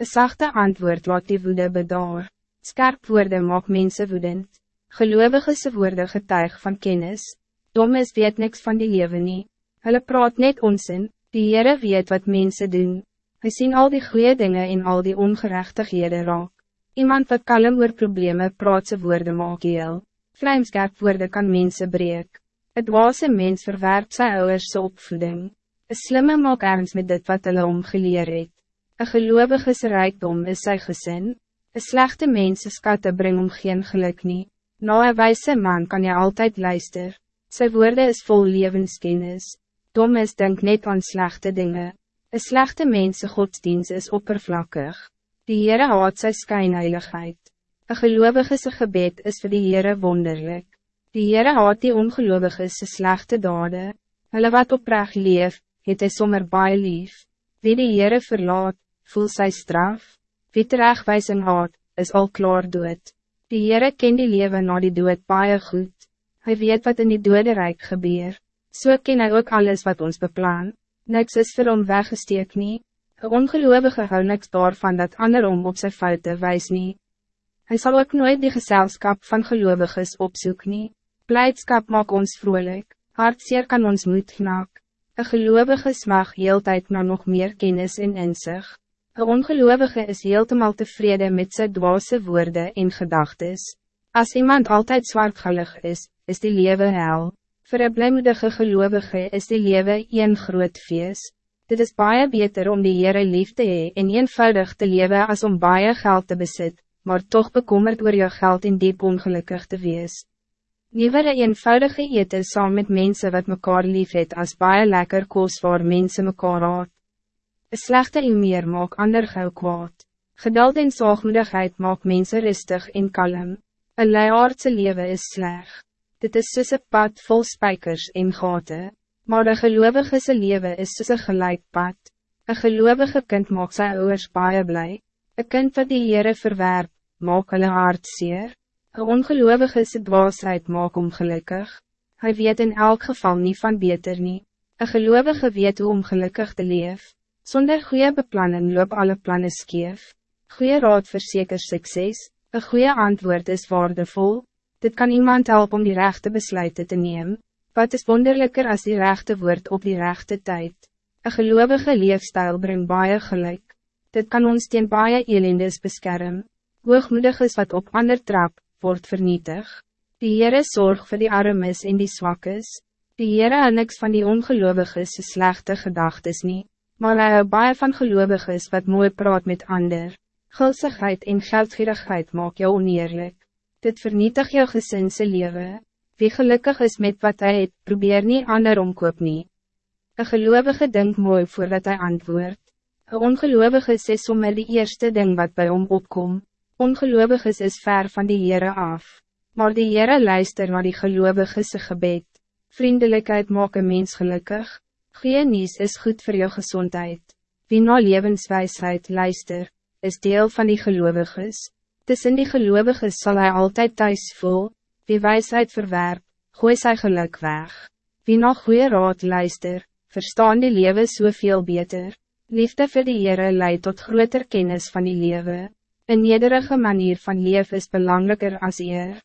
Een zachte antwoord laat die woede bedaar. Skerp woorde maak mense woedend. Gelovige se woorde getuig van kennis. Dommes weet niks van die leven nie. Hulle praat net onzin, die Heere weet wat mensen doen. Hy sien al die goede dingen in al die ongerechtighede raak. Iemand wat kalm oor probleme praat sy woorde maak heel. Vlijmskerp woorde kan mensen breek. Het dwaase mens verwerpt sy ouders opvoeding. Een slimme maak ernst met dit wat hulle omgeleer het. Een gelovige rijkdom is zijn gezin. Een slechte mens skatte bring om geen geluk nie. Na een wijze man kan je altijd luister. Zijn woorden is vol levenskennis. Dom is denk net aan slechte dingen. Een slechte mens godsdienst is oppervlakkig. Die Heere haat sy skynheiligheid. Een gelovige se gebed is voor die Heere wonderlijk. Die Heere haat die ongelovige se slechte dade. Hulle wat oprecht leef, het hy sommer baie lief. Wie die Heere verlaat, voel sy straf. Wie terechtwijzing haat, is al klaar dood. Die Heere ken die leven na die dood baie goed. Hij weet wat in die dode rijk gebeur. So ken hy ook alles wat ons beplan. Niks is vir hom weggesteek nie. Een ongeloovige hou niks daarvan dat ander om op zijn fouten wijs nie. Hij zal ook nooit die gezelschap van gelovigen opzoek nie. Blijdschap maak ons vrolijk. Hartseer kan ons moed knak. Een gelovige smag heeltijd naar nog meer kennis en inzicht. Een ongelovige is heeltemal tevreden met zijn dwaze woorden en gedachtes. Als iemand altijd zwartgallig is, is die leven hel. Voor een blijmoedige gelovige is die leven een groot feest. Dit is baie beter om die Heere lief te hee en eenvoudig te leven als om baie geld te bezit, maar toch bekommerd oor jou geld in diep ongelukkig te wees. Liever een eenvoudige eten saam met mensen wat mekaar lief het as baie lekker koos waar mense mekaar haat. Een slechte meer maak ander gauw kwaad. Geduld en zaagmoedigheid maak mensen rustig en kalm. Een leiaardse leven is sleg. Dit is soos een pad vol spijkers en gaten. Maar een gelovige se leven is soos een gelijk pad. Een gelovige kind maak sy ouders baie blij. Een kind wat die Heere verwerp, maak hulle hart zeer. Een ongelovige se dwaasheid maak om gelukkig. Hij weet in elk geval niet van beter nie. Een gelovige weet hoe om gelukkig te leven. Zonder goede beplanning loop alle plannen skeef. Goede raad verzeker succes. Een goede antwoord is waardevol. Dit kan iemand helpen om die rechte besluiten te nemen. Wat is wonderlijker als die rechte woord op die rechte tijd? Een gelovige leefstijl brengt baie geluk. Dit kan ons teen baie elendes beschermen. Hoogmoedig is wat op ander trap, wordt vernietig. Die Heere zorg voor die armes en die zwakkes. Die Heere hou niks van die ongelovige slechte gedachtes niet maar hy hou baie van gelovig is wat mooi praat met ander. Gulsigheid en geldgierigheid maak jou oneerlijk. Dit vernietig jou gesinse leven. Wie gelukkig is met wat hij het, probeer niet ander omkoop nie. Een gelovige denk mooi voordat hij antwoord. Een ongelovige sê sommer die eerste ding wat bij hom opkom. Ongelovig is, is ver van die Heere af. Maar die Heere luister naar die gelovige gebed. Vriendelijkheid maak een mens gelukkig. Goeie nieuws is goed voor jou gezondheid. Wie na levenswijsheid luister, is deel van die geloviges. Tussen die geloviges zal hij altijd thuis voel. Wie wijsheid verwerp, gooi sy geluk weg. Wie na goeie raad luister, verstaan die leven soveel beter. Liefde vir die Heere leidt tot groter kennis van die leven. Een nederige manier van leven is belangrijker als eer.